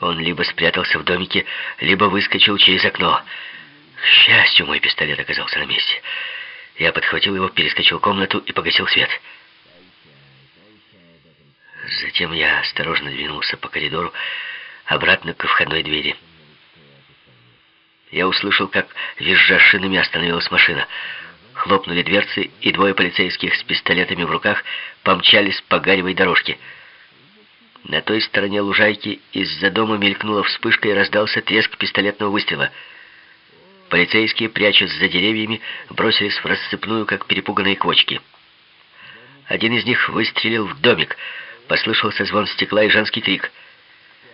Он либо спрятался в домике, либо выскочил через окно. К счастью, мой пистолет оказался на месте. Я подхватил его, перескочил комнату и погасил свет. Затем я осторожно двинулся по коридору обратно к входной двери. Я услышал, как визжа шинами остановилась машина. Хлопнули дверцы, и двое полицейских с пистолетами в руках помчались по гаревой дорожке. На той стороне лужайки из-за дома мелькнула вспышка и раздался треск пистолетного выстрела. Полицейские, прячась за деревьями, бросились в рассыпную, как перепуганные квочки. Один из них выстрелил в домик. Послышался звон стекла и женский крик.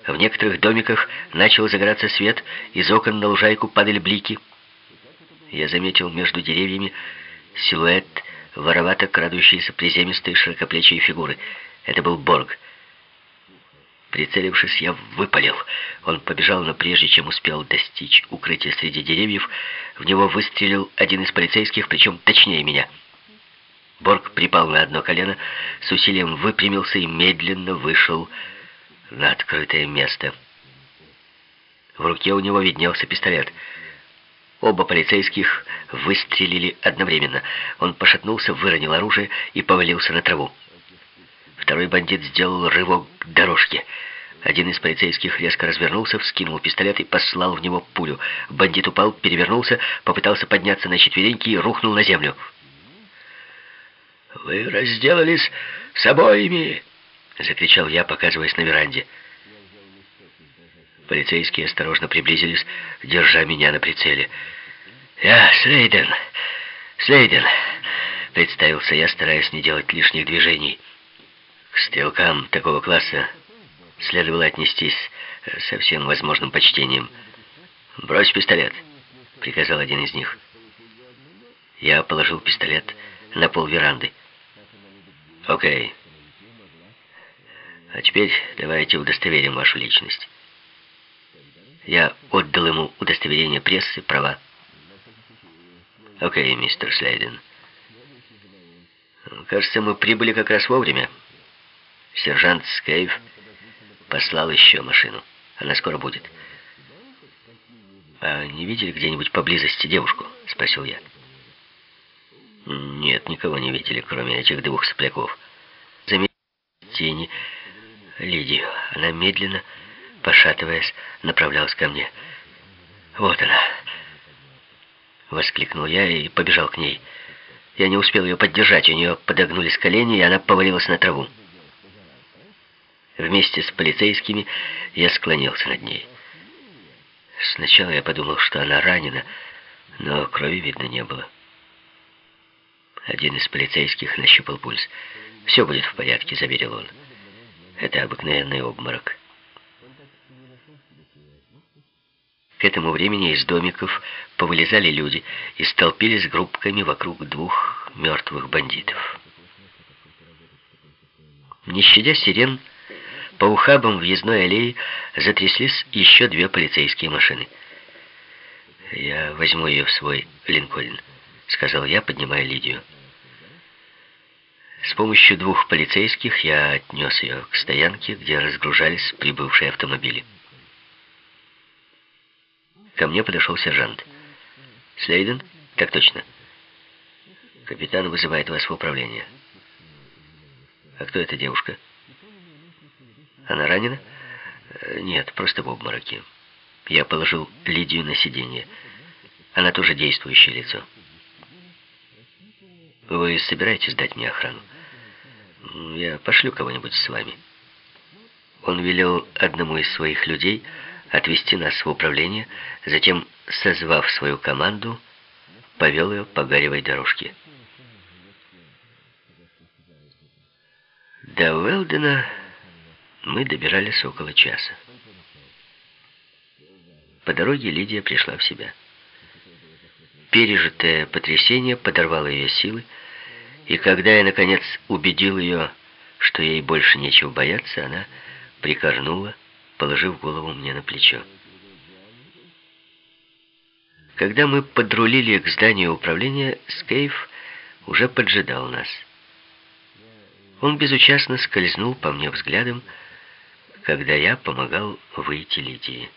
В некоторых домиках начал загораться свет, из окон на лужайку падали блики. Я заметил между деревьями силуэт воровато крадущейся приземистой широкоплечей фигуры. Это был Борг. Прицелившись, я выпалил. Он побежал, но прежде чем успел достичь укрытия среди деревьев, в него выстрелил один из полицейских, причем точнее меня. Борг припал на одно колено, с усилием выпрямился и медленно вышел на открытое место. В руке у него виднелся пистолет. Оба полицейских выстрелили одновременно. Он пошатнулся, выронил оружие и повалился на траву. Второй бандит сделал рывок к дорожке. Один из полицейских резко развернулся, вскинул пистолет и послал в него пулю. Бандит упал, перевернулся, попытался подняться на четвереньки и рухнул на землю. «Вы разделались с обоими!» — закричал я, показываясь на веранде. Полицейские осторожно приблизились, держа меня на прицеле. «Я Слейден! Слейден!» — представился я, стараясь не делать лишних движений. К стрелкам такого класса следовало отнестись со всем возможным почтением. «Брось пистолет», — приказал один из них. Я положил пистолет на пол веранды. «Окей. А теперь давайте удостоверим вашу личность». Я отдал ему удостоверение прессы, права. «Окей, мистер Слейден. Кажется, мы прибыли как раз вовремя». Сержант Скейв послал еще машину. Она скоро будет. «А не видели где-нибудь поблизости девушку?» — спросил я. «Нет, никого не видели, кроме этих двух сопляков. Заметили тени Лидию. Она медленно, пошатываясь, направлялась ко мне. «Вот она!» Воскликнул я и побежал к ней. Я не успел ее поддержать, у нее подогнулись колени, и она повалилась на траву. Вместе с полицейскими я склонился над ней. Сначала я подумал, что она ранена, но крови видно не было. Один из полицейских нащупал пульс. «Все будет в порядке», — заверил он. «Это обыкновенный обморок». К этому времени из домиков повылезали люди и столпились группками вокруг двух мертвых бандитов. Не щадя сирен, по ухабам въездной аллеи затряслись еще две полицейские машины. «Я возьму ее в свой Линкольн», — сказал я, поднимая Лидию. С помощью двух полицейских я отнес ее к стоянке, где разгружались прибывшие автомобили. Ко мне подошел сержант. «Слейден?» «Так точно». «Капитан вызывает вас в управление». «А кто эта девушка?» Она ранена? Э, нет, просто в обмороке. Я положил Лидию на сиденье. Она тоже действующее лицо. Вы собираетесь дать мне охрану? Я пошлю кого-нибудь с вами. Он велел одному из своих людей отвезти нас в управление, затем, созвав свою команду, повел ее по горевой дорожке. До Уэлдена мы добирались около часа. По дороге Лидия пришла в себя. Пережитое потрясение подорвало ее силы, и когда я, наконец, убедил ее, что ей больше нечего бояться, она прикорнула, положив голову мне на плечо. Когда мы подрулили к зданию управления, Скейф уже поджидал нас. Он безучастно скользнул по мне взглядом, когда я помогал выйти Лидии.